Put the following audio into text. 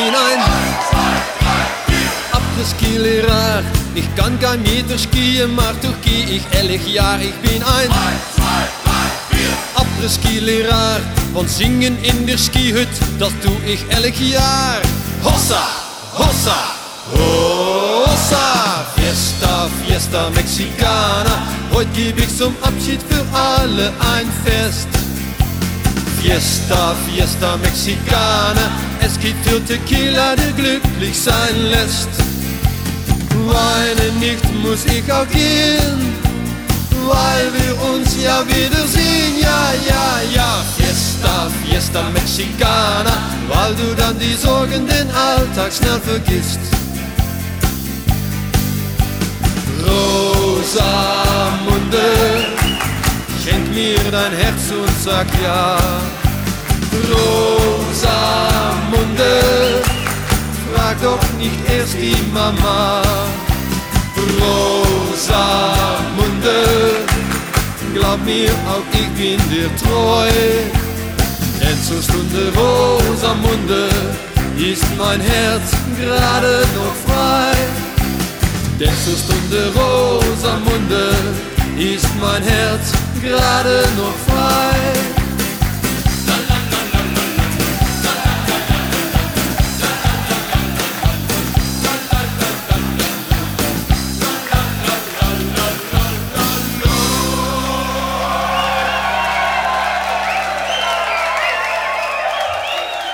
bin ein Abgeskielerer. Ich kann kein Meter Skien, mach doch geh ich ehrlich, ja, ich bin ein Abgeskielerer. Und singen in der Skihütte, das tu ich ehrlich, ja. Hossa, Hossa, Hossa. Fiesta, Fiesta Mexicana. Heute geb ich zum Abschied für alle ein Fest. Fiesta, Fiesta Mexicana. Es gibt für Tequila, der glücklich sein lässt. Weinen nicht muss ich auch gehen, weil wir uns ja wiedersehen. Ja, ja, ja. Fiesta, Fiesta Mexicana, weil du dann die Sorgen, den Alltag schnell vergisst. Mir dein Herz und sag ja. Rosamunde, frag doch nicht erst die Mama. Rosamunde, glaub mir, auch ich bin dir treu. Denn zur Stunde Rosamunde ist mein Herz gerade noch frei. Denn zur Stunde Rosamunde ist mein Herz gerade noch.